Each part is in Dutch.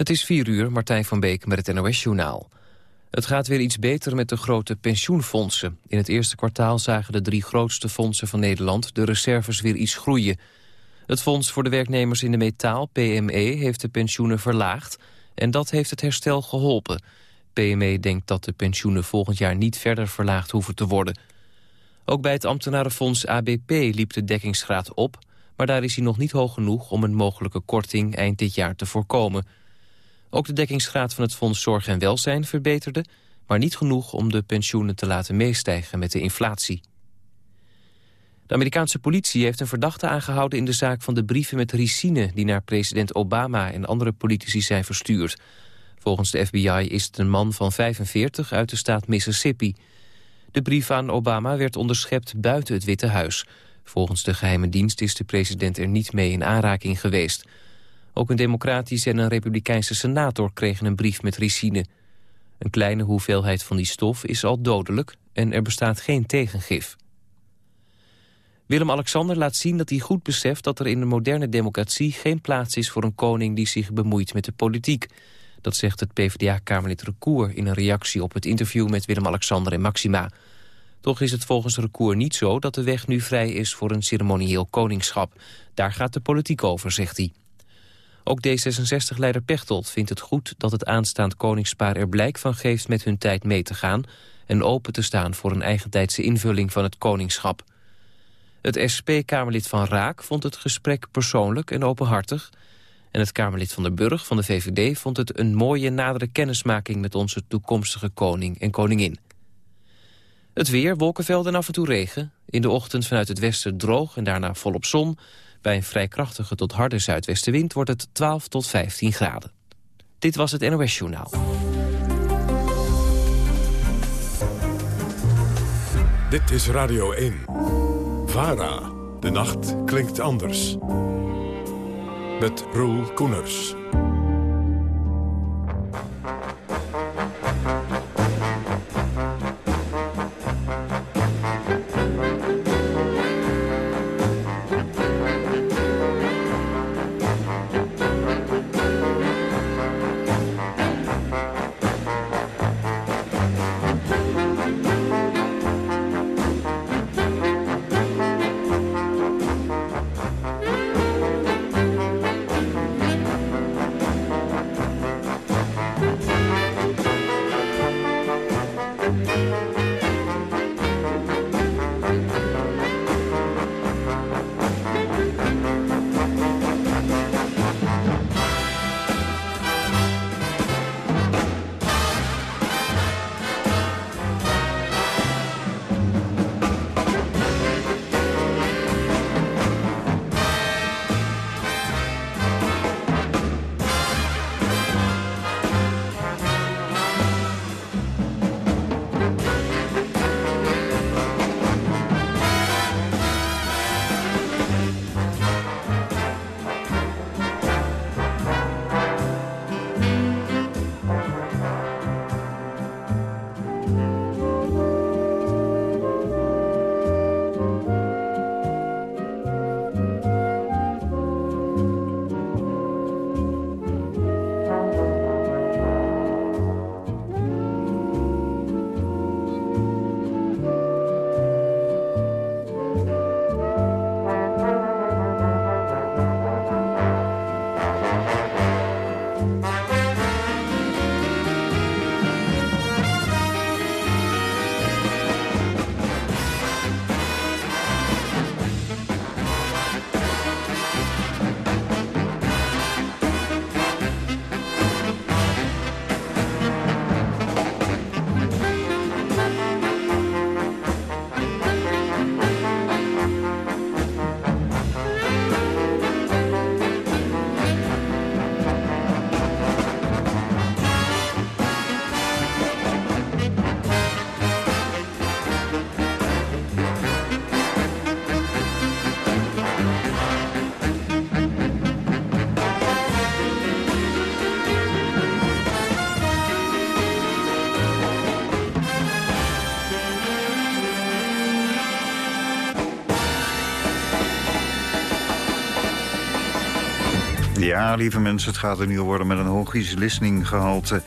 Het is 4 uur, Martijn van Beek met het NOS-journaal. Het gaat weer iets beter met de grote pensioenfondsen. In het eerste kwartaal zagen de drie grootste fondsen van Nederland... de reserves weer iets groeien. Het Fonds voor de Werknemers in de Metaal, PME, heeft de pensioenen verlaagd... en dat heeft het herstel geholpen. PME denkt dat de pensioenen volgend jaar niet verder verlaagd hoeven te worden. Ook bij het ambtenarenfonds ABP liep de dekkingsgraad op... maar daar is hij nog niet hoog genoeg om een mogelijke korting eind dit jaar te voorkomen... Ook de dekkingsgraad van het Fonds Zorg en Welzijn verbeterde... maar niet genoeg om de pensioenen te laten meestijgen met de inflatie. De Amerikaanse politie heeft een verdachte aangehouden in de zaak van de brieven met ricine... die naar president Obama en andere politici zijn verstuurd. Volgens de FBI is het een man van 45 uit de staat Mississippi. De brief aan Obama werd onderschept buiten het Witte Huis. Volgens de geheime dienst is de president er niet mee in aanraking geweest... Ook een democratische en een republikeinse senator kregen een brief met ricine. Een kleine hoeveelheid van die stof is al dodelijk en er bestaat geen tegengif. Willem-Alexander laat zien dat hij goed beseft dat er in een moderne democratie geen plaats is voor een koning die zich bemoeit met de politiek. Dat zegt het PvdA-kamerlid Recour in een reactie op het interview met Willem-Alexander en Maxima. Toch is het volgens Recour niet zo dat de weg nu vrij is voor een ceremonieel koningschap. Daar gaat de politiek over, zegt hij. Ook D66-leider Pechtold vindt het goed dat het aanstaand koningspaar er blijk van geeft met hun tijd mee te gaan en open te staan voor een eigentijdse invulling van het koningschap. Het SP-Kamerlid van Raak vond het gesprek persoonlijk en openhartig... en het Kamerlid van der Burg van de VVD vond het een mooie nadere kennismaking... met onze toekomstige koning en koningin. Het weer, wolkenvelden en af en toe regen. In de ochtend vanuit het westen droog en daarna volop zon... Bij een vrij krachtige tot harde zuidwestenwind wordt het 12 tot 15 graden. Dit was het NOS Journaal. Dit is Radio 1. VARA. De nacht klinkt anders. Met Roel Koeners. Ja, lieve mensen, het gaat er nu worden met een hoog listening gehalte.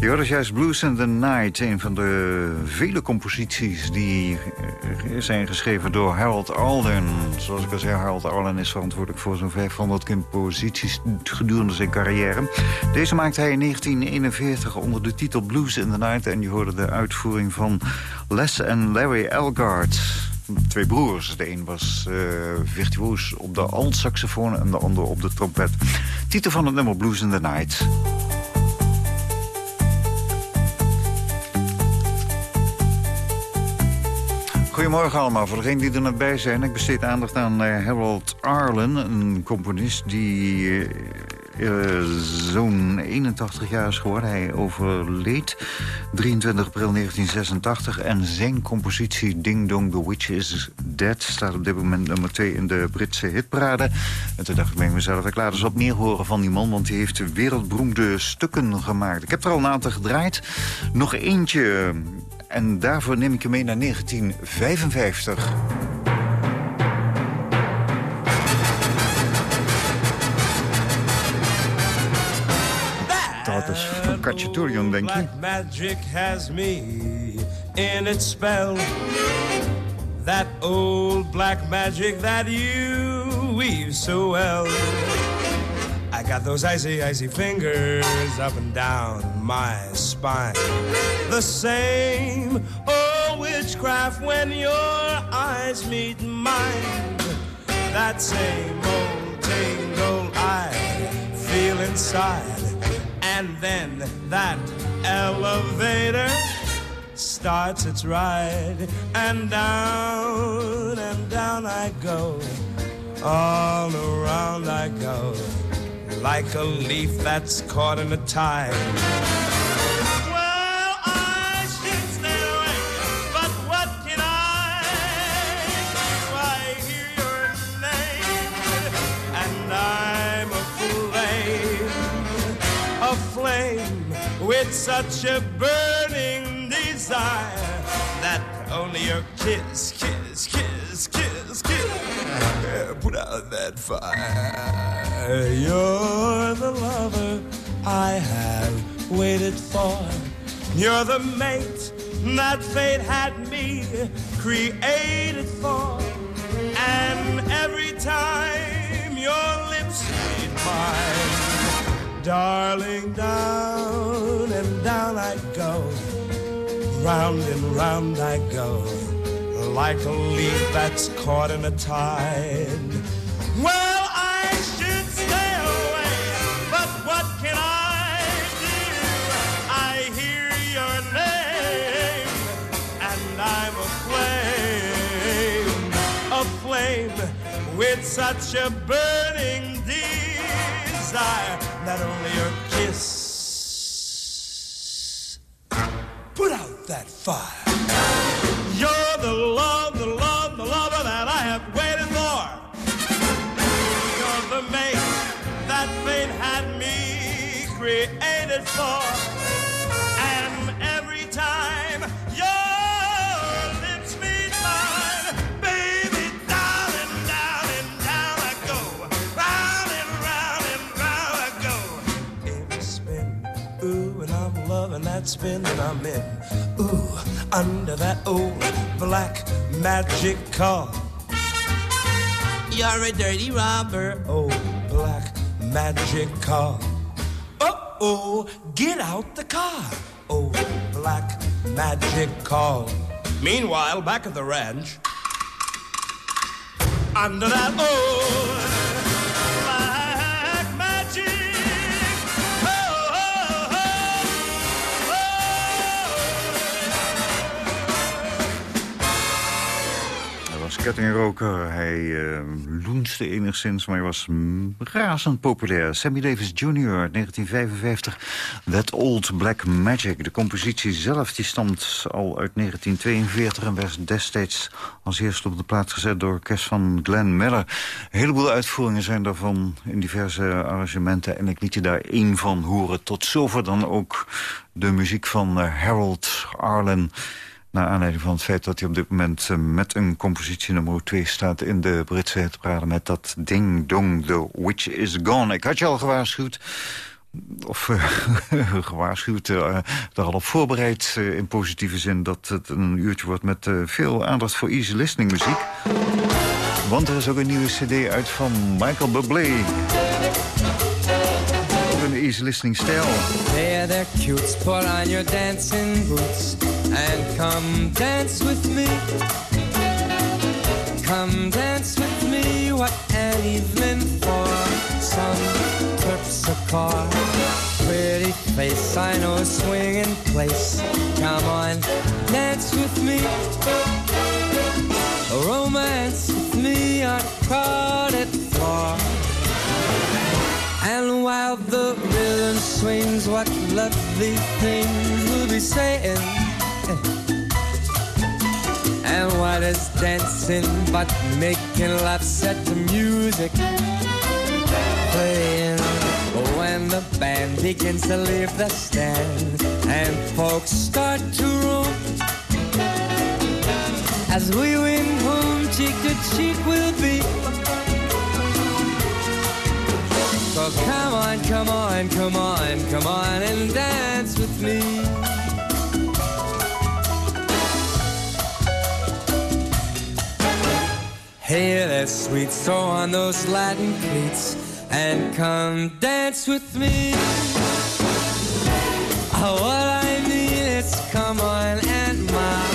Je hoort dus juist Blues in the Night, een van de vele composities die eh, zijn geschreven door Harold Arlen. Zoals ik al zei, Harold Arlen is verantwoordelijk voor zo'n 500 composities gedurende zijn carrière. Deze maakte hij in 1941 onder de titel Blues in the Night en je hoorde de uitvoering van Les en Larry Elgard twee broers. De een was uh, virtuoos op de alt-saxofoon en de ander op de trompet. Titel van het nummer Blues in the Night. Goedemorgen allemaal. Voor degenen die er net bij zijn, ik besteed aandacht aan uh, Harold Arlen, een componist die uh, zo'n 81 jaar is geworden. Hij overleed 23 april 1986. En zijn compositie Ding Dong The Witch Is Dead... staat op dit moment nummer 2 in de Britse hitparade. En toen dacht ik bij mezelf, ik laat eens wat meer horen van die man... want hij heeft wereldberoemde stukken gemaakt. Ik heb er al een aantal gedraaid. Nog eentje... En daarvoor neem ik je mee naar 1955. Dat is van denk je? magic has me in its spell. That old black magic that you weave so well. I got those icy, icy fingers up and down my spine. The same old witchcraft when your eyes meet mine. That same old tingle I feel inside. And then that elevator starts its ride, and down and down I go, all around I go, like a leaf that's caught in a tide. With such a burning desire that only your kiss, kiss, kiss, kiss, kiss put out that fire. You're the lover I have waited for. You're the mate that fate had me created for. And every time your lips meet mine Darling, down and down I go. Round and round I go. Like a leaf that's caught in a tide. Well, I should stay away, but what can I do? I hear your name, and I'm a flame, a flame with such a burning desire that only your kiss put out that fire. You're the love, the love, the lover that I have waited for. You're the mate that fate had me created for. Spinning I'm in. Ooh, under that old black magic car. You're a dirty robber, oh, black magic car. Uh oh, get out the car, oh, black magic car. Meanwhile, back at the ranch, under that old kettingroker. Hij uh, loenste enigszins, maar hij was razend populair. Sammy Davis Jr., 1955, That Old Black Magic. De compositie zelf die stamt al uit 1942... en werd destijds als eerste op de plaats gezet door orkest van Glenn Miller. Een heleboel uitvoeringen zijn daarvan in diverse arrangementen... en ik liet je daar één van horen. Tot zover dan ook de muziek van uh, Harold Arlen... Naar aanleiding van het feit dat hij op dit moment uh, met een compositie nummer 2 staat... in de Britse hitparade met dat Ding Dong, The Witch is Gone. Ik had je al gewaarschuwd of uh, gewaarschuwd, uh, daar al op voorbereid in positieve zin... dat het een uurtje wordt met veel aandacht voor easy listening muziek. Want er is ook een nieuwe cd uit van Michael Bublé. Een easy listening stijl. Hey there cutes, put on your dancing boots And come dance with me Come dance with me, what an evening for some terpsichore. Pretty face, I know a swinging place. Come on, dance with me. Romance with me on crowded floor. And while the rhythm swings, what lovely things we'll be saying. And what is dancing but making love? Set to music playing. When the band begins to leave the stand and folks start to roam as we win home cheek to cheek we'll be so come on come on come on come on and dance with me Hey that sweet, throw on those Latin cleats and come dance with me. Oh, what I mean is come on and my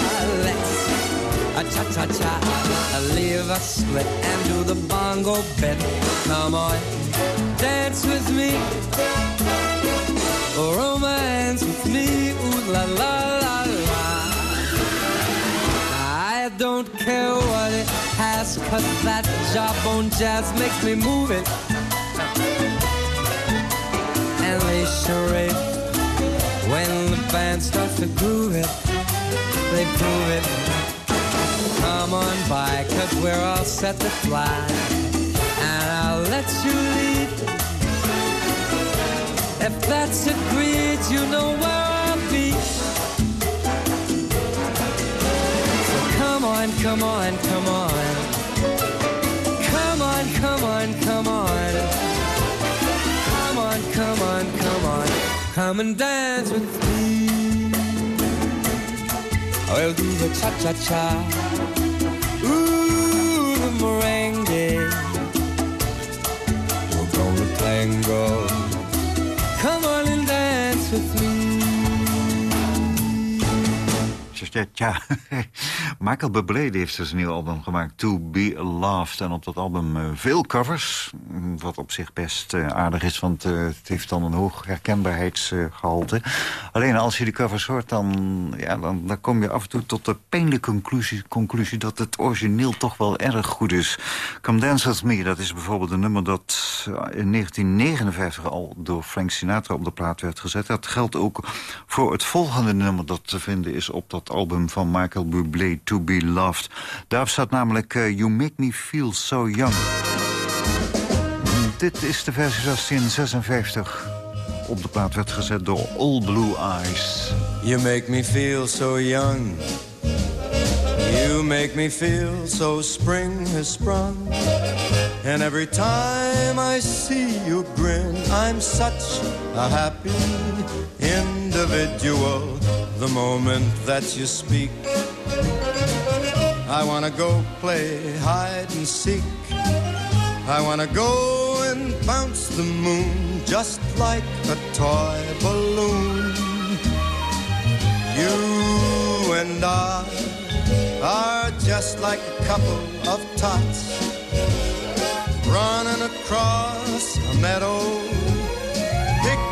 let's a cha cha cha, leave a split and do the bongo bit. Come on, dance with me, romance with me, ooh la la la la. I don't care what it has, cause that jawbone jazz makes me move it and they charade. When the band starts to groove it, they prove it. Come on by, cause we're all set to fly. And I'll let you. If that's agreed, you know where I'll be. So come on, come on, come on. Come on, come on, come on. Come on, come on, come on. Come and dance with me. Oh, I'll do the cha-cha-cha. Ooh, the merengue. We're gonna tango. With me. Ja. Michael Bublé heeft dus een nieuw album gemaakt, To Be Loved. En op dat album uh, veel covers, wat op zich best uh, aardig is... want uh, het heeft dan een hoog herkenbaarheidsgehalte. Alleen als je die covers hoort, dan, ja, dan, dan kom je af en toe tot de pijnlijke conclusie, conclusie... dat het origineel toch wel erg goed is. Come Dance With Me, dat is bijvoorbeeld een nummer dat in 1959 al door Frank Sinatra op de plaat werd gezet. Dat geldt ook voor het volgende nummer dat te vinden is op dat album van Michael Bublé, To Be Loved. Daar staat namelijk uh, You Make Me Feel So Young. Dit is de versie zoals die in 56 op de plaat werd gezet door All Blue Eyes. You make me feel so young. You make me feel so spring has sprung. And every time I see you grin, I'm such a happy individual. The moment that you speak, I wanna go play hide and seek. I wanna go and bounce the moon just like a toy balloon. You and I are just like a couple of tots running across a meadow,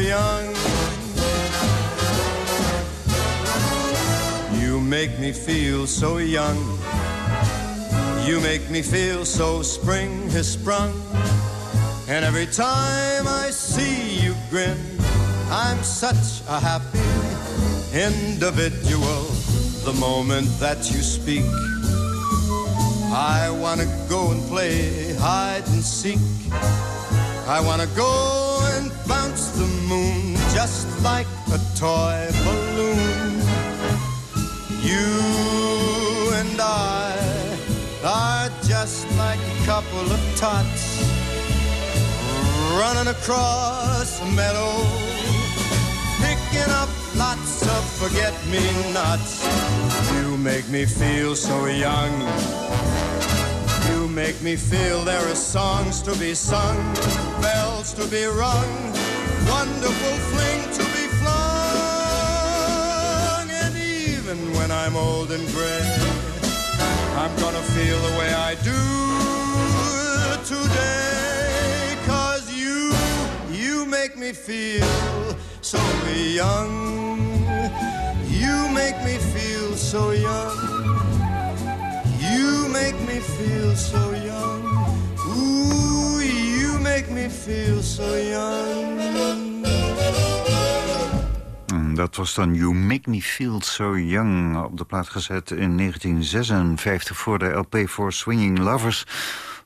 young. make me feel so young. You make me feel so spring has sprung. And every time I see you grin, I'm such a happy individual. The moment that you speak, I wanna go and play hide and seek. I wanna go and bounce the moon just like a toy balloon. You and I are just like a couple of tots running across a meadow, picking up lots of forget-me-nots. You make me feel so young. You make me feel there are songs to be sung, bells to be rung, wonderful fling to be flung. And even when I'm old and gray, I'm gonna feel the way I do today. Cause you, you make me feel so young. You make me feel so young. You make me feel so young. Make me feel so young. Dat was dan You Make Me Feel So Young op de plaat gezet in 1956 voor de LP voor Swinging Lovers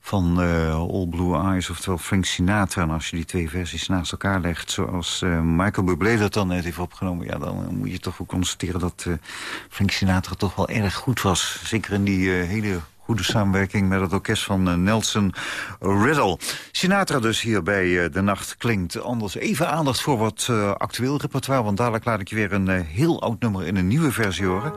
van uh, All Blue Eyes, oftewel Frank Sinatra. En als je die twee versies naast elkaar legt, zoals uh, Michael Bublé dat dan net heeft opgenomen... ja, dan moet je toch wel constateren dat uh, Frank Sinatra toch wel erg goed was. Zeker in die hele goede samenwerking met het orkest van Nelson Riddle. Sinatra dus hier bij De Nacht Klinkt Anders. Even aandacht voor wat actueel repertoire... want dadelijk laat ik je weer een heel oud nummer in een nieuwe versie horen...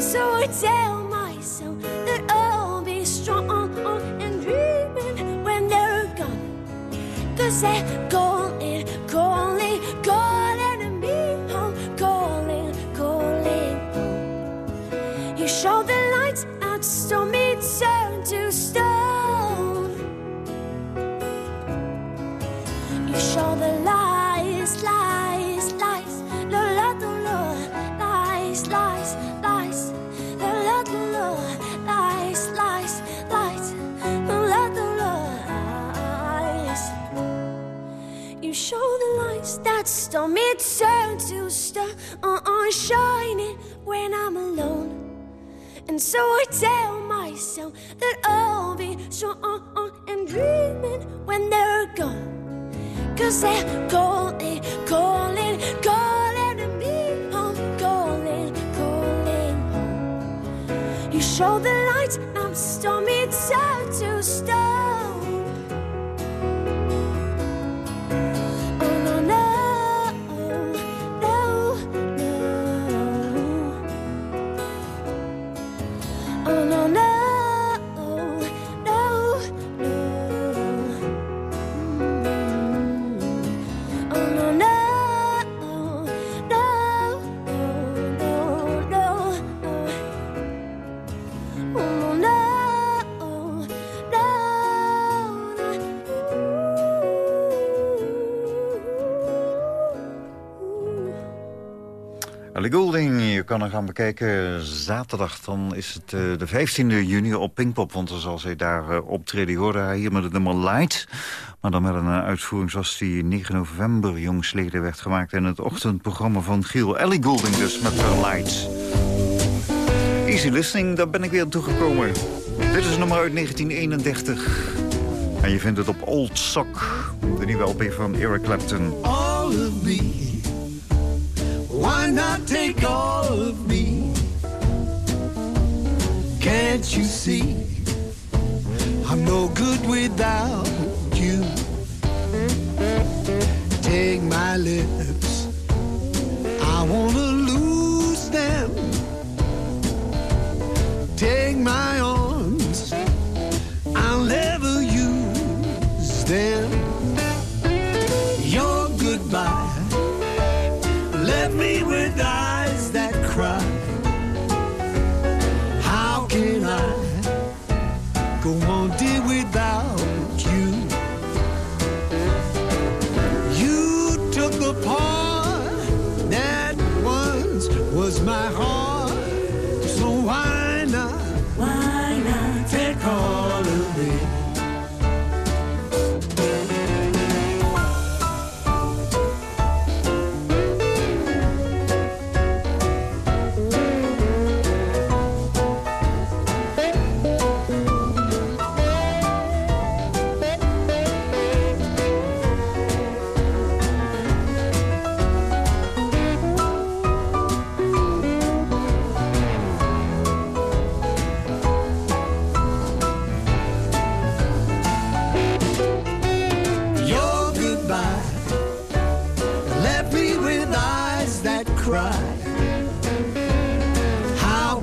So I tell myself that I'll be strong and dreaming when they're gone. Cause they're gone. So I tell myself that I'll be strong and dreaming when they're gone. Cause they're calling, calling, calling to me home, calling, calling home. You show the light, I'm starting. Ellie Goulding, je kan er gaan bekijken zaterdag. Dan is het uh, de 15e juni op Pinkpop, want dan zal zij daar uh, optreden. Je hoorde haar hier met het nummer Light. Maar dan met een uh, uitvoering zoals die 9 november jongsleden werd gemaakt... in het ochtendprogramma van Giel. Ellie Goulding dus met haar Light. Easy listening, daar ben ik weer toegekomen. Dit is nummer uit 1931. En je vindt het op Old Sock, de nieuwe LP van Eric Clapton. All of me. Why not take all of me? Can't you see? I'm no good without you. Take my lips, I wanna lose them. Take my arms,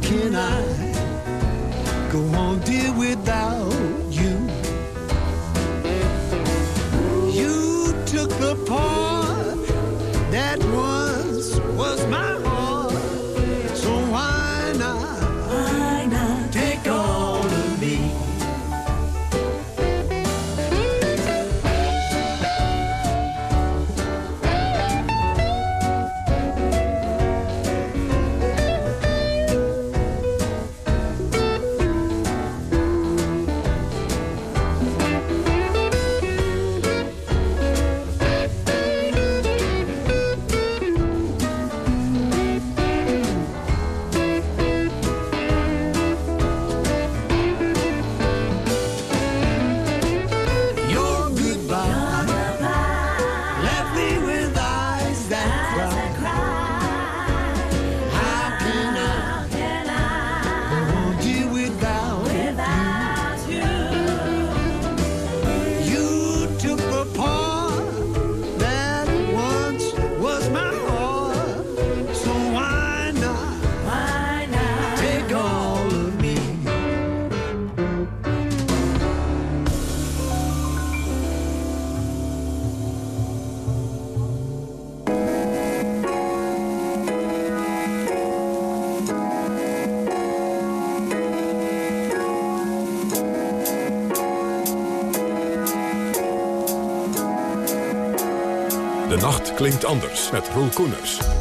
can I anders met Roel Koeners.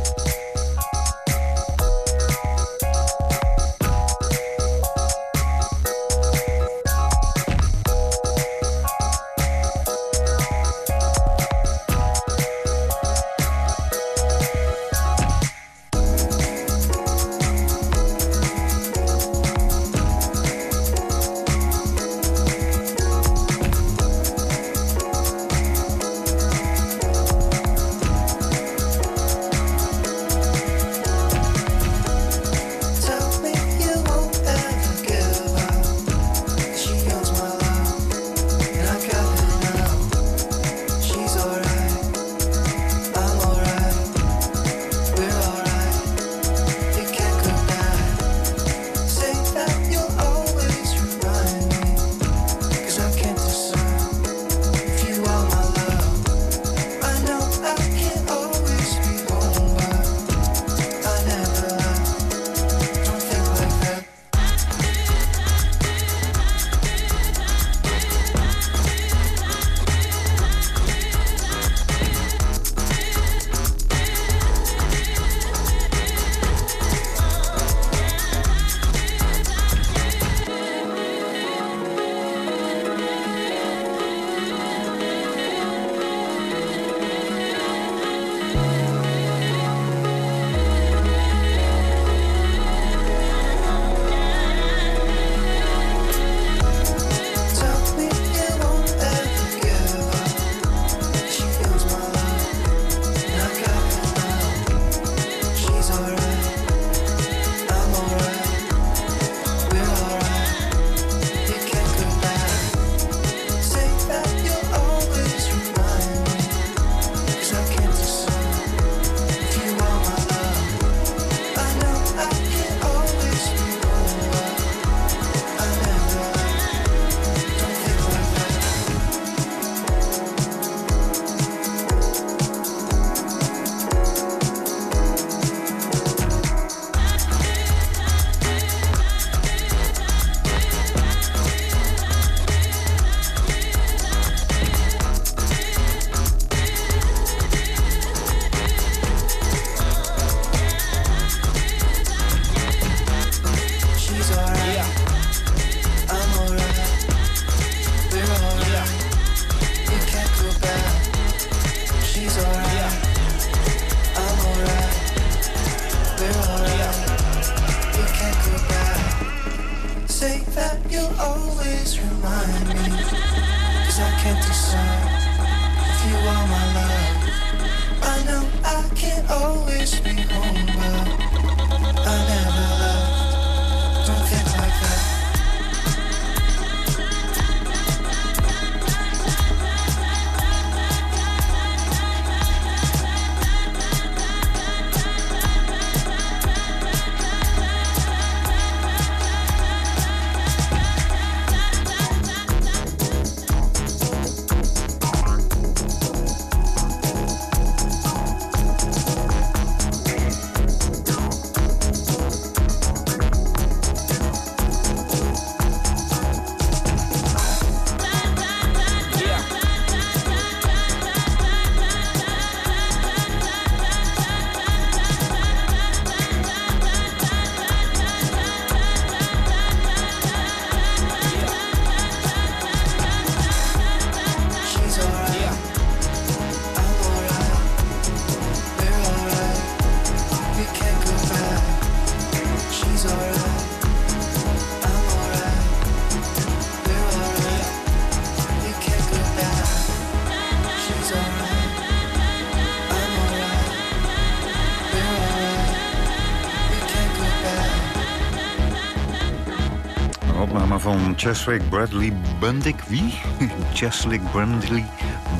Cheswick Bradley Bundick. Wie? Cheswick Bradley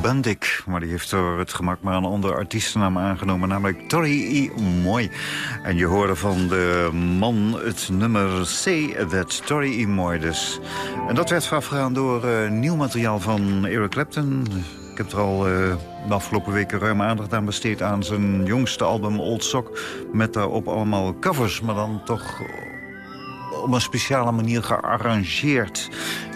Bundick. Maar die heeft door het gemak maar een andere artiestennaam aangenomen. Namelijk Tori E. Moy. En je hoorde van de man het nummer C. That Tori E. Moy dus. En dat werd voorafgegaan door eh, nieuw materiaal van Eric Clapton. Ik heb er al eh, de afgelopen weken ruim aandacht aan besteed... aan zijn jongste album Old Sock. Met daarop allemaal covers, maar dan toch op een speciale manier gearrangeerd.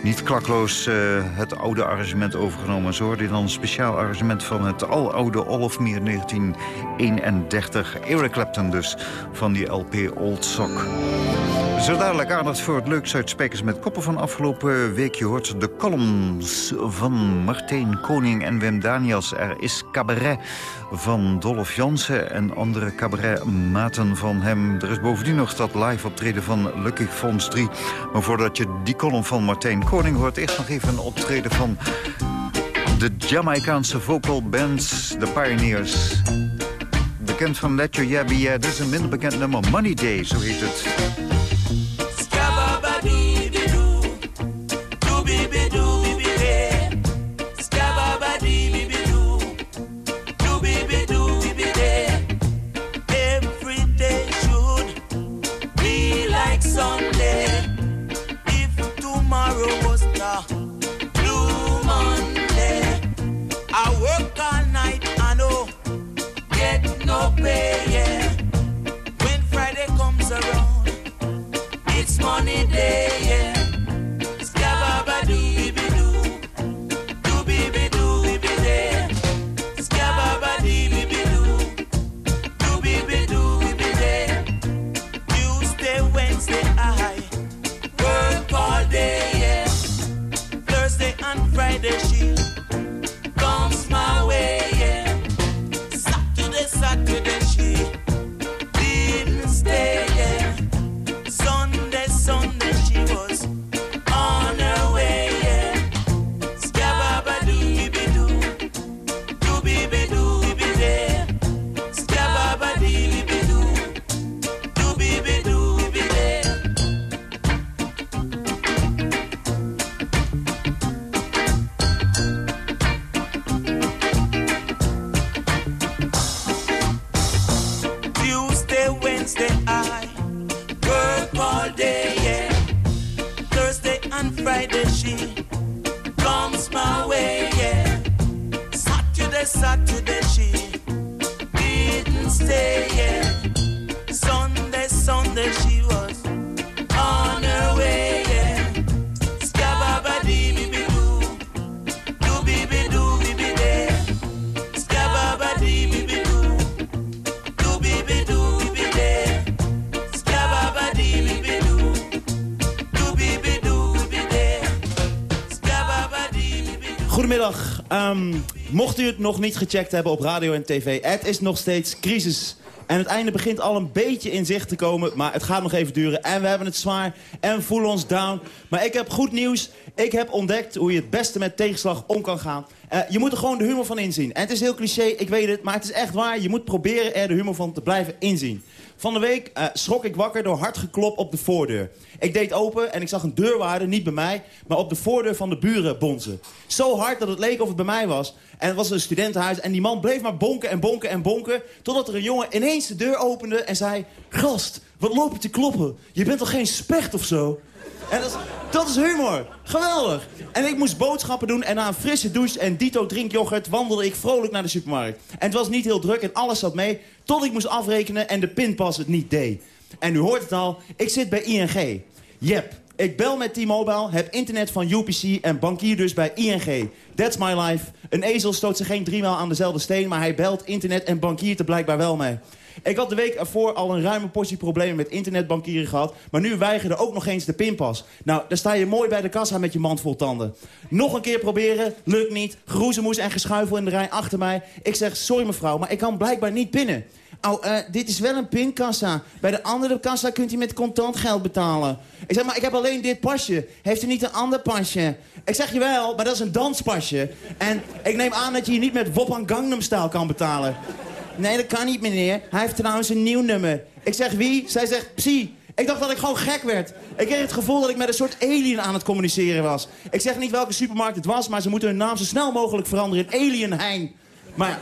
Niet klakloos eh, het oude arrangement overgenomen. Zo hoorde je dan een speciaal arrangement van het aloude Olofmeer 1931. Eric Clapton dus, van die LP Old Sock. Zo dadelijk aandacht voor het leukste uit Spijkers met Koppen van afgelopen week. Je hoort de columns van Martijn Koning en Wim Daniels. Er is cabaret van Dolph Jansen en andere cabaretmaten van hem. Er is bovendien nog dat live optreden van Lucky Fonds 3. Maar voordat je die column van Martijn Koning hoort... eerst nog even een optreden van de Jamaicaanse vocal bands, de Pioneers. Bekend van Let Your Yeah Be Yeah. Dit is een minder bekend nummer. Money Day, zo heet het. Ehm, mocht u het nog niet gecheckt hebben op radio en tv, het is nog steeds crisis En het einde begint al een beetje in zicht te komen, maar het gaat nog even duren. En we hebben het zwaar en voelen ons down. Maar ik heb goed nieuws. Ik heb ontdekt hoe je het beste met tegenslag om kan gaan. Uh, je moet er gewoon de humor van inzien. En het is heel cliché, ik weet het, maar het is echt waar. Je moet proberen er de humor van te blijven inzien. Van de week uh, schrok ik wakker door hard geklop op de voordeur. Ik deed open en ik zag een deurwaarder, niet bij mij... maar op de voordeur van de buren bonzen. Zo hard dat het leek of het bij mij was. En het was een studentenhuis en die man bleef maar bonken en bonken en bonken... totdat er een jongen ineens de deur opende en zei... Gast, wat loop je te kloppen? Je bent toch geen specht of zo? En dat is, dat is humor. Geweldig. En ik moest boodschappen doen en na een frisse douche en dito drinkyoghurt wandelde ik vrolijk naar de supermarkt. En het was niet heel druk en alles zat mee, tot ik moest afrekenen en de pinpas het niet deed. En u hoort het al, ik zit bij ING. Jep, ik bel met T-Mobile, heb internet van UPC en bankier dus bij ING. That's my life. Een ezel stoot zich geen driemaal aan dezelfde steen, maar hij belt internet en bankier er blijkbaar wel mee. Ik had de week ervoor al een ruime portie problemen met internetbankieren gehad. Maar nu weigerde ook nog eens de pinpas. Nou, dan sta je mooi bij de kassa met je mand vol tanden. Nog een keer proberen, lukt niet. Groezemoes en geschuifel in de rij achter mij. Ik zeg, sorry mevrouw, maar ik kan blijkbaar niet pinnen. Oh, dit is wel een pinkassa. Bij de andere kassa kunt u met contant geld betalen. Ik zeg, maar ik heb alleen dit pasje. Heeft u niet een ander pasje? Ik zeg, je wel, maar dat is een danspasje. En ik neem aan dat je hier niet met Woppan Gangnam Style kan betalen. Nee, dat kan niet, meneer. Hij heeft trouwens een nieuw nummer. Ik zeg wie? Zij zegt Psi. Ik dacht dat ik gewoon gek werd. Ik kreeg het gevoel dat ik met een soort alien aan het communiceren was. Ik zeg niet welke supermarkt het was, maar ze moeten hun naam zo snel mogelijk veranderen in Alien Hein. Maar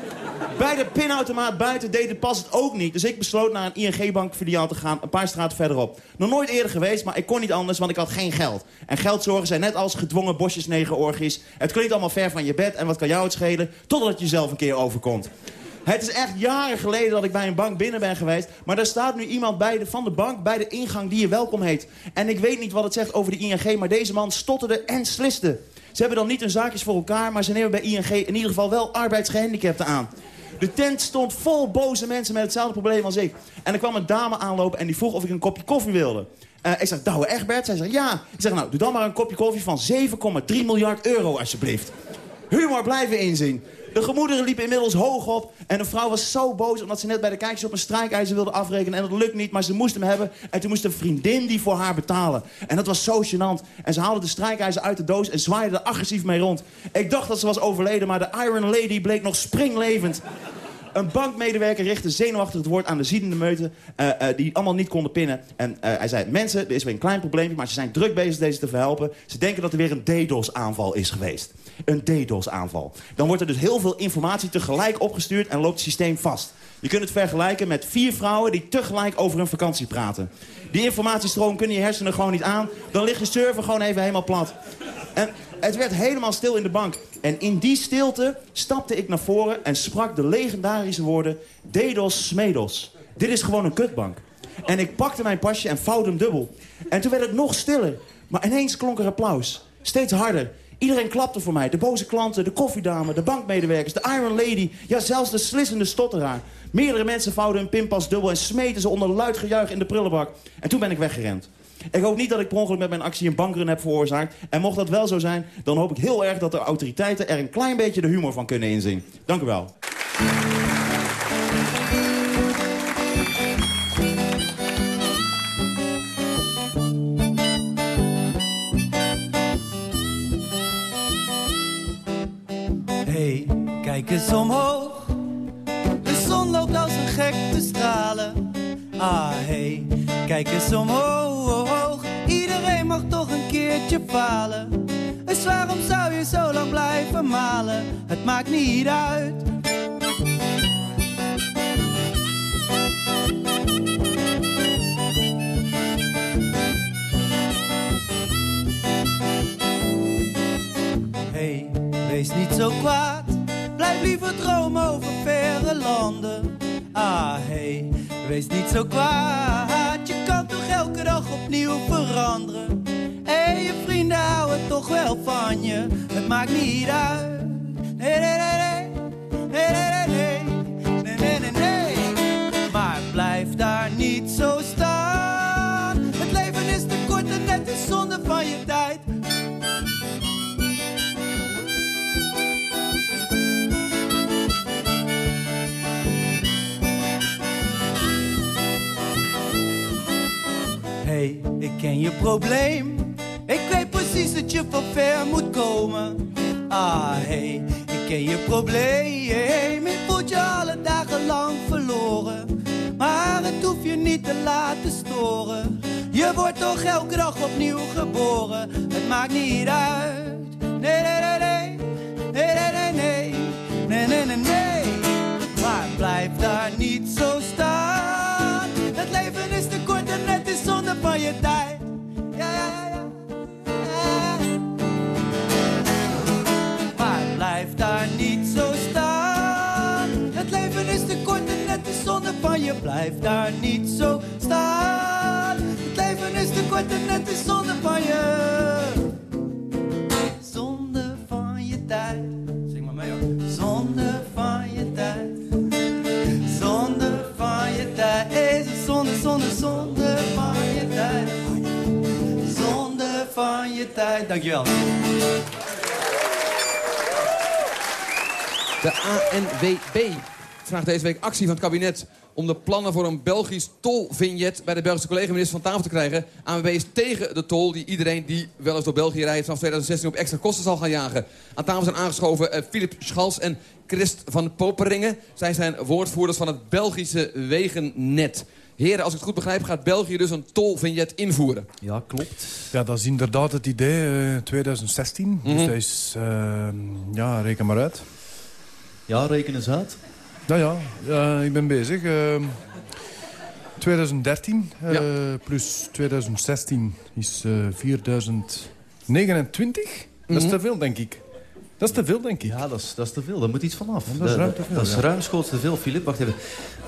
bij de pinautomaat buiten deed het pas het ook niet. Dus ik besloot naar een ING-bankfiliaal te gaan, een paar straten verderop. Nog nooit eerder geweest, maar ik kon niet anders, want ik had geen geld. En geldzorgen zijn net als gedwongen bosjesnegenorgies. Het klinkt allemaal ver van je bed en wat kan jou het schelen, totdat het jezelf een keer overkomt. Het is echt jaren geleden dat ik bij een bank binnen ben geweest. Maar daar staat nu iemand bij de, van de bank bij de ingang die je welkom heet. En ik weet niet wat het zegt over de ING, maar deze man stotterde en sliste. Ze hebben dan niet hun zaakjes voor elkaar, maar ze nemen bij ING in ieder geval wel arbeidsgehandicapten aan. De tent stond vol boze mensen met hetzelfde probleem als ik. En er kwam een dame aanlopen en die vroeg of ik een kopje koffie wilde. Uh, ik zeg, Douwe Egbert? Zij zegt, ja. Ik zeg, nou, doe dan maar een kopje koffie van 7,3 miljard euro, alsjeblieft. Humor blijven inzien. De gemoederen liepen inmiddels hoog op. En de vrouw was zo boos omdat ze net bij de kijkers op een strijkijzer wilde afrekenen. En dat lukt niet, maar ze moest hem hebben. En toen moest een vriendin die voor haar betalen. En dat was zo gênant. En ze haalde de strijkijzer uit de doos en zwaaide er agressief mee rond. Ik dacht dat ze was overleden, maar de Iron Lady bleek nog springlevend. Een bankmedewerker richtte zenuwachtig het woord aan de ziedende meuten... Uh, uh, die allemaal niet konden pinnen. En uh, hij zei, mensen, er is weer een klein probleempje... maar ze zijn druk bezig deze te verhelpen. Ze denken dat er weer een DDoS-aanval is geweest. Een DDoS-aanval. Dan wordt er dus heel veel informatie tegelijk opgestuurd... en loopt het systeem vast. Je kunt het vergelijken met vier vrouwen die tegelijk over hun vakantie praten. Die informatiestroom kunnen je hersenen gewoon niet aan. Dan ligt je server gewoon even helemaal plat. En het werd helemaal stil in de bank. En in die stilte stapte ik naar voren en sprak de legendarische woorden... Dedos Smedos. Dit is gewoon een kutbank. En ik pakte mijn pasje en vouwde hem dubbel. En toen werd het nog stiller. Maar ineens klonk er applaus. Steeds harder. Iedereen klapte voor mij. De boze klanten, de koffiedame, de bankmedewerkers, de Iron Lady. Ja, zelfs de slissende stotteraar. Meerdere mensen vouwden hun pinpas dubbel en smeten ze onder luid gejuich in de prullenbak. En toen ben ik weggerend. Ik hoop niet dat ik per ongeluk met mijn actie een bankrun heb veroorzaakt. En mocht dat wel zo zijn, dan hoop ik heel erg dat de autoriteiten er een klein beetje de humor van kunnen inzien. Dank u wel. Kijk eens omhoog. Iedereen mag toch een keertje falen. Dus waarom zou je zo lang blijven malen? Het maakt niet uit. Hey, wees niet zo kwaad. Blijf liever dromen over verre landen. Ah, hey, wees niet zo kwaad. Elke dag opnieuw veranderen. Hé, je vrienden houden toch wel van je. Het maakt niet uit. Nee, nee. Nee, nee, nee, nee. Nee, nee, nee, nee. Maar blijf daar niet zo staan. Het leven is te kort en het is zonde van je tijd. Ken je probleem. Ik weet precies dat je van ver moet komen. Ah, hey, ik ken je probleem. Ik voelt je alle dagen lang verloren. Maar het hoef je niet te laten storen. Je wordt toch elke dag opnieuw geboren. Het maakt niet uit. Nee, nee, nee, nee. Nee, nee, nee, nee. Nee, nee, nee, nee. Maar blijf daar niet zo staan. Het leven is te kort en het is zonde van je tijd. Blijf daar niet zo staan. Het leven is te kort en het is zonde van je. Zonde van je tijd. Zing maar mee hoor. Zonde van je tijd. Zonde van je tijd. Is een zonde, zonde, zonde van je tijd. Zonde van je tijd. Dankjewel. De ANWB vraagt deze week actie van het kabinet... om de plannen voor een Belgisch tolvignet bij de Belgische collega-minister van tafel te krijgen. ANWB is tegen de tol die iedereen die wel eens door België rijdt... vanaf 2016 op extra kosten zal gaan jagen. Aan tafel zijn aangeschoven eh, Philip Schals en Christ van Poperingen. Zij zijn woordvoerders van het Belgische wegennet. Heren, als ik het goed begrijp, gaat België dus een tolvignet invoeren. Ja, klopt. Ja, dat is inderdaad het idee, eh, 2016. Mhm. Dus dat is, eh, ja, reken maar uit. Ja, reken eens uit. Nou ja, ja, ik ben bezig. eh, 2013 eh, plus 2016 is eh 4029. Dat is Mhm. te veel, denk ik. Dat is te veel, denk ik. Ja, dat is, dat is te veel. Daar moet iets vanaf. dat is ruim te veel, Dat is ja. ruimschoots te veel, Filip. Wacht even.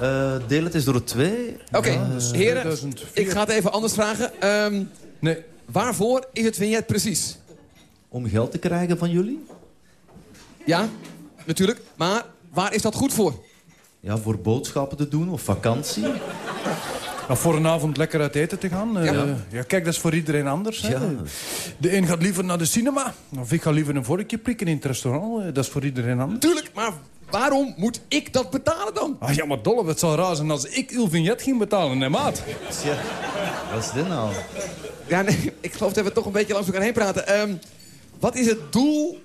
Eh, deel het eens door twee. Oké, dus eh, heren, 2004. ik ga het even anders vragen. Ehm, Nee, waarvoor is het vignet precies? Om geld te krijgen van jullie? Ja, natuurlijk. Maar waar is dat goed voor? Ja, voor boodschappen te doen of vakantie. maar voor een avond lekker uit eten te gaan. eh, Ja. ja. kijk, dat is voor iedereen anders. hè. Ja. De een gaat liever naar de cinema. Of ik ga liever een vorkje prikken in het restaurant. eh, Dat is voor iedereen anders. Tuurlijk, maar waarom moet ik dat betalen dan? Ah, ja, maar dolle, het zou raar zijn als ik uw vignet ging betalen, hè, maat? Ja. Wat is dit nou? Ja, nee, ik geloof dat we toch een beetje langs elkaar heen praten. Ehm, wat is het doel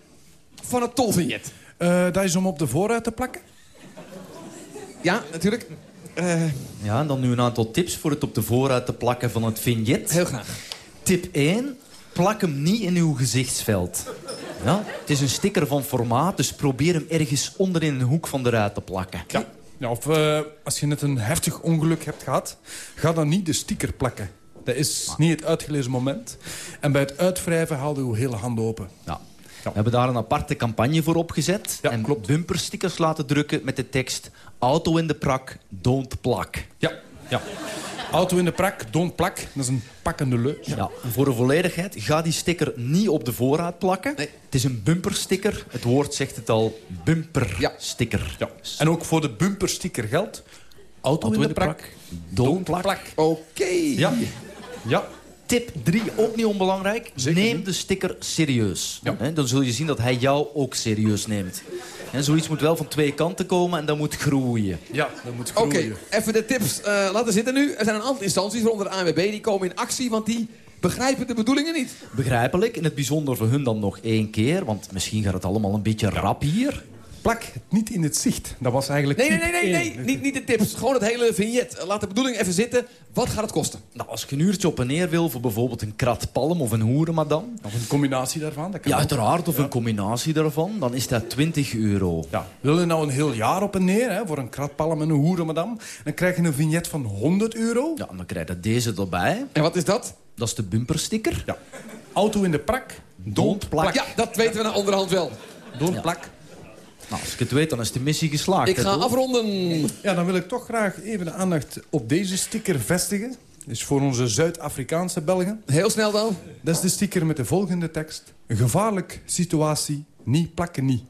van het tolvignet? Eh, dat is om op de vooruit te plakken. Ja, natuurlijk. Eh, Ja, en dan nu een aantal tips voor het op de vooruit te plakken van het vignet. heel graag. Tip 1. Plak hem niet in uw gezichtsveld. Ja, het is een sticker van formaat, dus probeer hem ergens onder in een hoek van de ruit te plakken. Ja. ja of eh, als je net een heftig ongeluk hebt gehad, ga dan niet de sticker plakken. Dat is niet het uitgelezen moment. En bij het uitwrijven haal je uw hele hand open. Ja. We hebben daar een aparte campagne voor opgezet. Ja, en klopt. bumperstickers laten drukken met de tekst... Auto in de prak, don't plak. Ja, ja. Auto in de prak, don't plak. Dat is een pakkende leus. Ja. voor de volledigheid, ga die sticker niet op de voorraad plakken. Nee. Het is een bumpersticker. Het woord zegt het al, bumpersticker. Ja. En ook voor de bumpersticker geldt. Auto, Auto in de prak, don't plak. Oké. Ja. Ja. Tip 3, ook niet onbelangrijk. Zeker Neem niet. de sticker serieus. Ja. Dan zul je zien dat hij jou ook serieus neemt. En zoiets moet wel van twee kanten komen en dat moet groeien. Ja, dat moet Oké, groeien. even de tips eh, laten zitten nu. Er zijn een aantal instanties, waaronder de ANWB, die komen in actie, want die begrijpen de bedoelingen niet. Begrijpelijk. In het bijzonder voor hun dan nog één keer. Want misschien gaat het allemaal een beetje rap hier. Plak het niet in het zicht. Dat was eigenlijk Nee, nee, nee, nee, nee. Niet, niet de tips. Gewoon het hele vignet. Laat de bedoeling even zitten. Wat gaat het kosten? Nou, als je een uurtje op en neer wil voor bijvoorbeeld een krat palm of een hoerenmadam... Of een combinatie daarvan. Dat kan Ja, uiteraard. Of een combinatie daarvan. Dan is dat 20 euro. Ja. Wil je nou een heel jaar op en neer hè, voor een kratpalm en een hoerenmadam? Dan krijg je een vignet van 100 euro. Ja, en dan krijg je deze erbij. En wat is dat? Dat is de bumpersticker. Ja. Auto in de prak, don't plak. Ja, dat weten we na onderhand wel. Don't Ja. plak. Nou, als ik het weet, dan is de missie geslaagd. Ik ga afronden. Ja, dan wil ik toch graag even de aandacht op deze sticker vestigen. Dat is voor onze Zuid-Afrikaanse Belgen. Heel snel dan. Dat is de sticker met de volgende tekst. Een gevaarlijk situatie, niet plakken niet.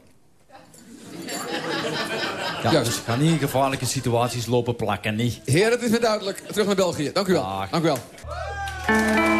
Ja, Juist. dus ga niet in gevaarlijke situaties lopen plakken, niet. Heer, het is me duidelijk. Terug naar België. Dank u wel. Dag. Dank u wel.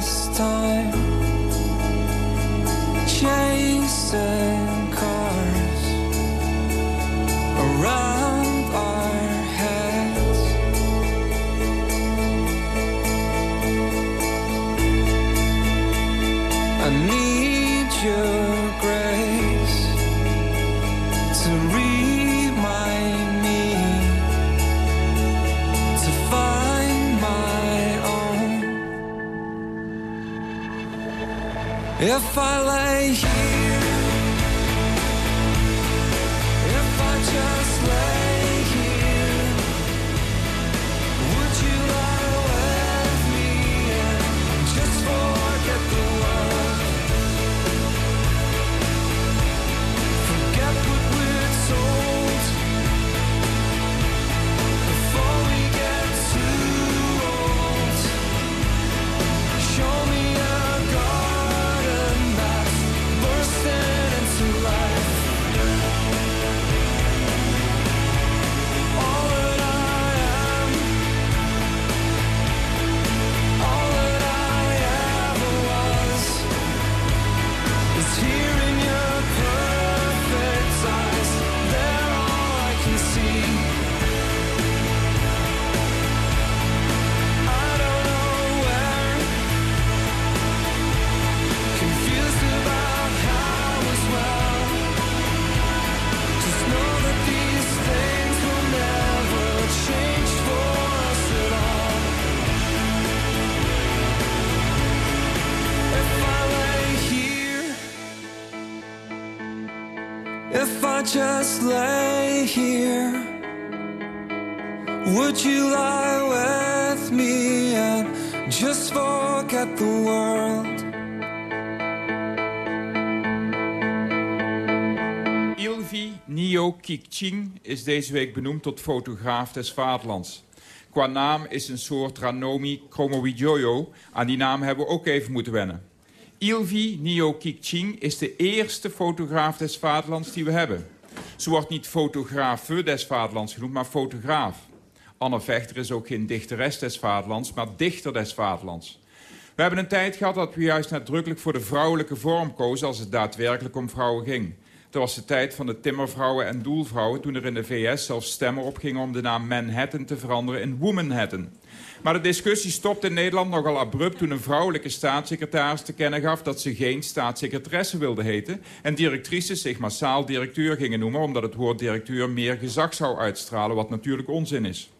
Waste time. Chasing If I lay lay here, would you lie with me and just forget the world? Ilvi Nio Kikching is deze week benoemd tot fotograaf des vaderlands. Qua naam is een soort Ranomi Kromowidjojo. Aan die naam hebben we ook even moeten wennen. Ilvi Nio Kikching is de eerste fotograaf des vaderlands die we hebben. Ze wordt niet fotografe des vaderlands genoemd, maar fotograaf. Anne Vechter is ook geen dichteres des vaderlands, maar dichter des vaderlands. We hebben een tijd gehad dat we juist nadrukkelijk voor de vrouwelijke vorm kozen... als het daadwerkelijk om vrouwen ging. Dat was de tijd van de timmervrouwen en doelvrouwen... toen er in de VS zelfs stemmen opgingen om de naam Manhattan te veranderen in Womanhattan. Maar de discussie stopte in Nederland nogal abrupt... toen een vrouwelijke staatssecretaris te kennen gaf... dat ze geen staatssecretaresse wilde heten... en directrices zich massaal directeur gingen noemen... omdat het woord directeur meer gezag zou uitstralen... wat natuurlijk onzin is.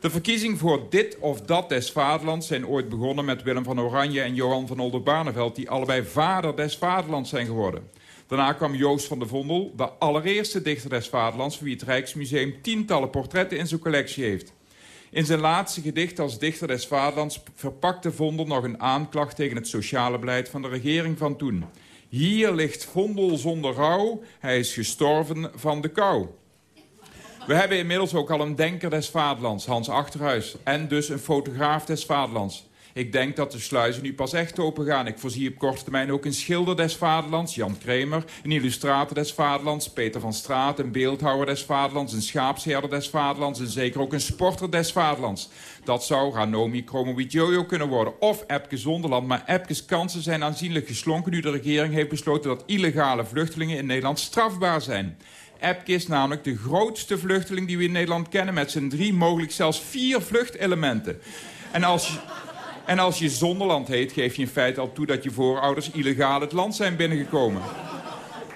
De verkiezing voor dit of dat des vaderlands zijn ooit begonnen met Willem van Oranje en Johan van Oldenbarneveld... die allebei vader des vaderlands zijn geworden. Daarna kwam Joost van de Vondel, de allereerste dichter des vaderlands... voor wie het Rijksmuseum tientallen portretten in zijn collectie heeft. In zijn laatste gedicht als dichter des vaderlands verpakte Vondel nog een aanklacht... tegen het sociale beleid van de regering van toen. Hier ligt Vondel zonder rouw, hij is gestorven van de kou. We hebben inmiddels ook al een denker des vaderlands, Hans Achterhuis. En dus een fotograaf des vaderlands. Ik denk dat de sluizen nu pas echt open gaan. Ik voorzie op korte termijn ook een schilder des vaderlands, Jan Kremer. Een illustrator des vaderlands, Peter van Straat. Een beeldhouwer des vaderlands, een schaapsherder des vaderlands. En zeker ook een sporter des vaderlands. Dat zou Ranomi Kromowidjojo kunnen worden. Of Epke Zonderland. Maar Epkes kansen zijn aanzienlijk geslonken... nu de regering heeft besloten dat illegale vluchtelingen in Nederland strafbaar zijn. Epke is namelijk de grootste vluchteling die we in Nederland kennen... met zijn drie, mogelijk zelfs vier vluchtelementen. En als en als je Zonderland heet, geef je in feite al toe... dat je voorouders illegaal het land zijn binnengekomen.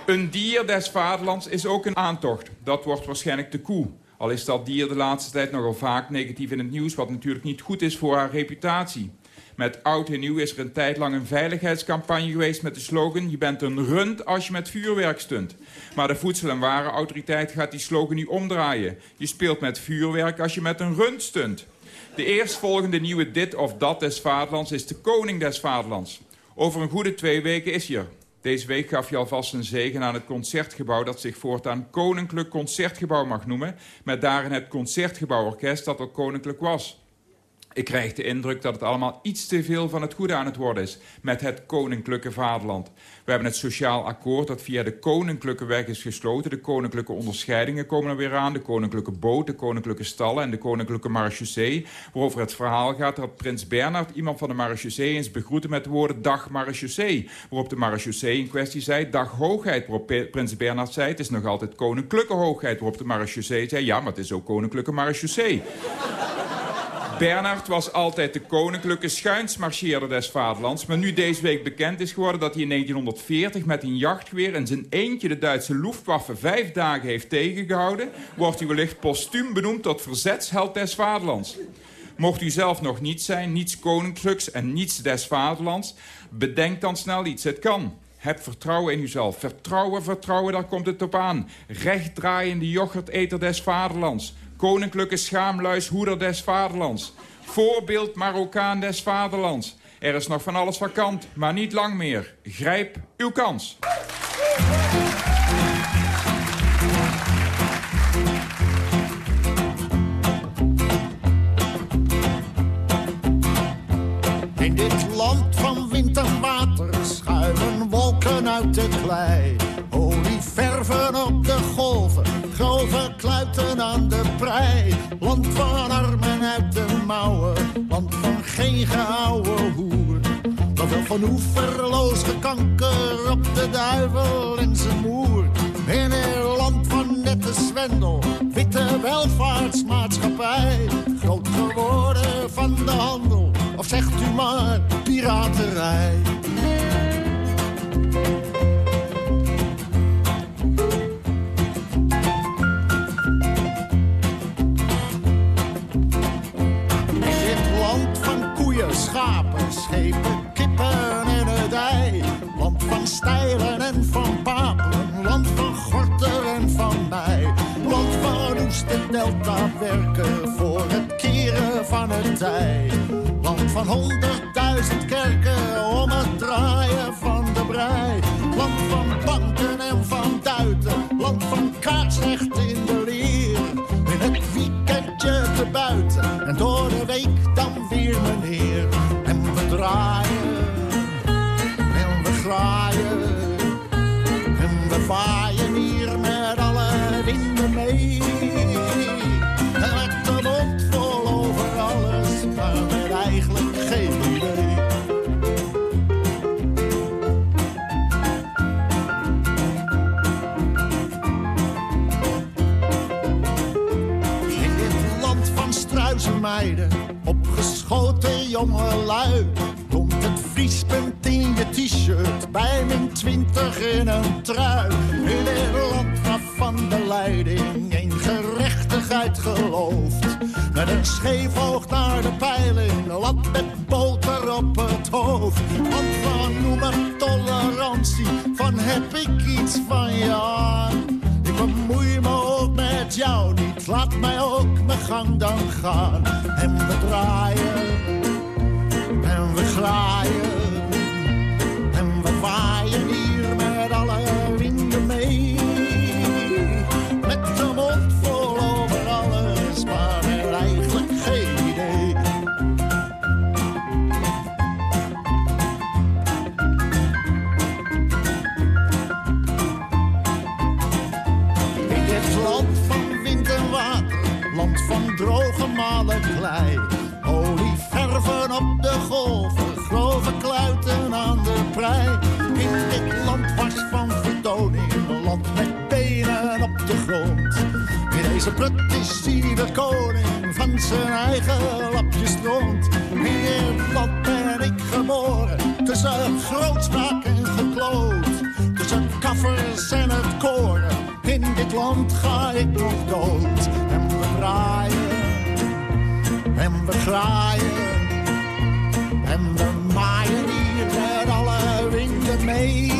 Een dier des vaderlands is ook een aantocht. Dat wordt waarschijnlijk de koe. Al is dat dier de laatste tijd nogal vaak negatief in het nieuws... wat natuurlijk niet goed is voor haar reputatie. Met oud en nieuw is er een tijd lang een veiligheidscampagne geweest met de slogan... je bent een rund als je met vuurwerk stunt. Maar de Voedsel- en Warenautoriteit gaat die slogan niet omdraaien. Je speelt met vuurwerk als je met een rund stunt. De eerstvolgende nieuwe dit of dat des vaderlands is de koning des vaderlands. Over een goede twee weken is hij er. Deze week gaf je alvast een zegen aan het Concertgebouw... dat zich voortaan Koninklijk Concertgebouw mag noemen... met daarin het Concertgebouworkest dat al koninklijk was. Ik krijg de indruk dat het allemaal iets te veel van het goede aan het worden is... met het koninklijke vaderland. We hebben het sociaal akkoord dat via de koninklijke weg is gesloten. De koninklijke onderscheidingen komen er weer aan. De koninklijke boot, de koninklijke stallen en de koninklijke marechaussee. Waarover het verhaal gaat dat prins Bernhard iemand van de marechaussee eens begroette met de woorden dag marechaussee. Waarop de marechaussee in kwestie zei dag hoogheid. Waarop prins Bernhard zei het is nog altijd koninklijke hoogheid. Waarop de marechaussee zei ja, maar het is ook koninklijke marechaussee. Bernhard was altijd de koninklijke schuinsmarcheerder des vaderlands... maar nu deze week bekend is geworden dat hij in 1940 met een jachtgeweer... in zijn eentje de Duitse Luftwaffe vijf dagen heeft tegengehouden... wordt hij wellicht postuum benoemd tot verzetsheld des vaderlands. Mocht u zelf nog niet zijn, niets koninklijks en niets des vaderlands... bedenk dan snel iets, het kan. Heb vertrouwen in uzelf. Vertrouwen, vertrouwen, daar komt het op aan. Rechtdraaiende yoghurteter des vaderlands. Koninklijke schaamluishoeder des vaderlands. Voorbeeld Marokkaan des vaderlands. Er is nog van alles vakant, maar niet lang meer. Grijp uw kans. In dit land van wind en water schuimen wolken uit de klei. Verven op de golven, grove kluiten aan de prei. Land van armen uit de mouwen, land van geen gehouden hoer. Dat wil van oeverloos gekanker op de duivel en zijn moer. In een land van nette zwendel, witte welvaartsmaatschappij. Groot geworden van de handel, of zegt u maar piraterij. Delta werken voor het keren van het tij. Land van honderdduizend kerken om het draaien van de brei. Land van banken en van duiten, land van kaarsrecht in de leer. Struizenmeiden, opgeschoten jongelui. Komt het vriespunt in je t-shirt, bij min twintig in een trui. In dit land waarvan de leiding in gerechtigheid gelooft. Met een scheef oog naar de pijling, land met boter op het hoofd. Land van noem maar tolerantie, van heb ik iets van je. Bemoei me ook met jou niet, laat mij ook mijn gang dan gaan. En we draaien, en we graaien, en we waaien malen klei. Olie verven op de golven, grove kluiten aan de prei. In dit land was van vertoning, een land met benen op de grond. In deze prut is ieder koning van zijn eigen lapjes rond. In dit land ben ik geboren, tussen grootspraak en gekloot. Tussen kaffers en het koren, in dit land ga ik nog dood. En we draaien, en we graaien, en we maaien hier met alle winden mee.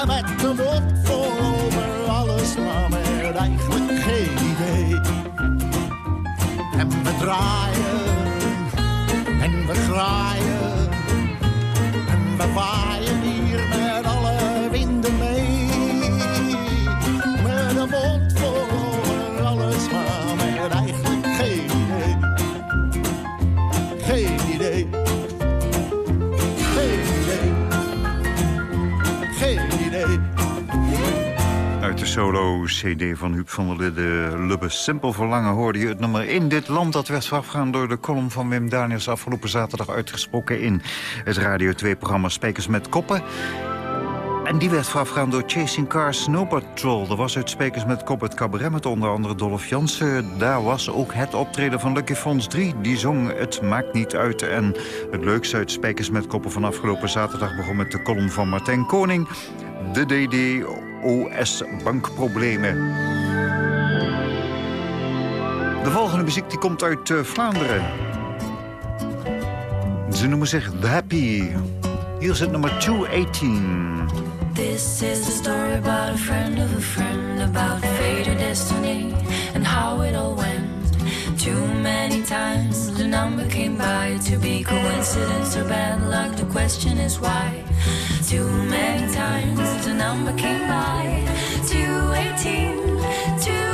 En met de mond vol over alles, maar met eigenlijk geen idee. En we draaien solo-cd van Huub van der Lidde, Lubbe Simpel Verlangen... hoorde je het nummer in dit land. Dat werd voorafgaan door de column van Wim Daniels... afgelopen zaterdag uitgesproken in het Radio 2-programma Spekers met Koppen. En die werd voorafgaan door Chasing Cars Snow Patrol. Er was uit Spekers met Kop het cabaret met onder andere Dolph Jansen. Daar was ook het optreden van Lucky Fons 3. Die zong Het Maakt Niet Uit. En het leukste uit Spekers met Koppen van afgelopen zaterdag... begon met de column van Martijn Koning. De DDoS-bankproblemen. De volgende muziek die komt uit eh, Vlaanderen. Ze noemen zich The Happy. Hier het nummer 218. This is a story about a friend of a friend, about fate or destiny, and how it all went. Too many times the number came by to be coincidence or bad luck. The question is why. Too many times the number came by. 218, 218.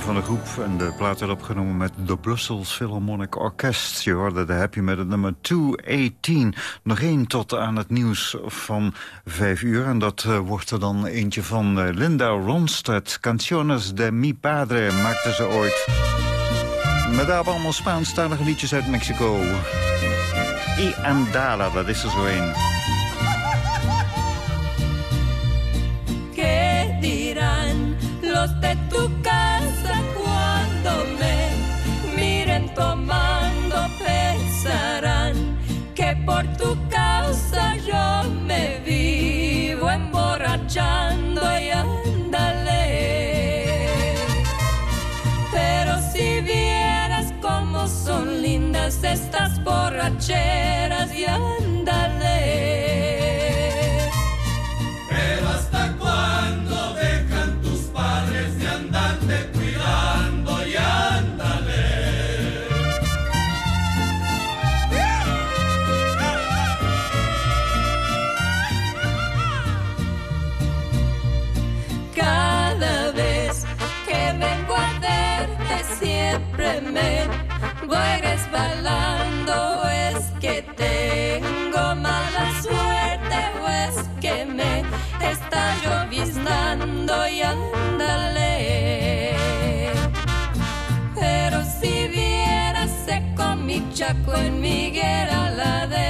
Van de groep. En de plaat werd opgenomen met de Brussels Philharmonic Orkest. Je hoorde de Happy met het nummer 218. Nog één tot aan het nieuws van vijf uur. En dat uh, wordt er dan eentje van uh, Linda Ronstadt. Canciones de mi padre maakte ze ooit. Met daar allemaal Spaanstalige liedjes uit Mexico. Y Andala, dat is er zo een. Por tu causa yo me vivo emborrachando y ándale. Pero si vieras cómo son lindas estas borracheras y ándale. Me resbalando. Es que tengo mala suerte o es que me está lloviznando y ándale. Pero si vieras seco mi chaco en mi higuera ladera y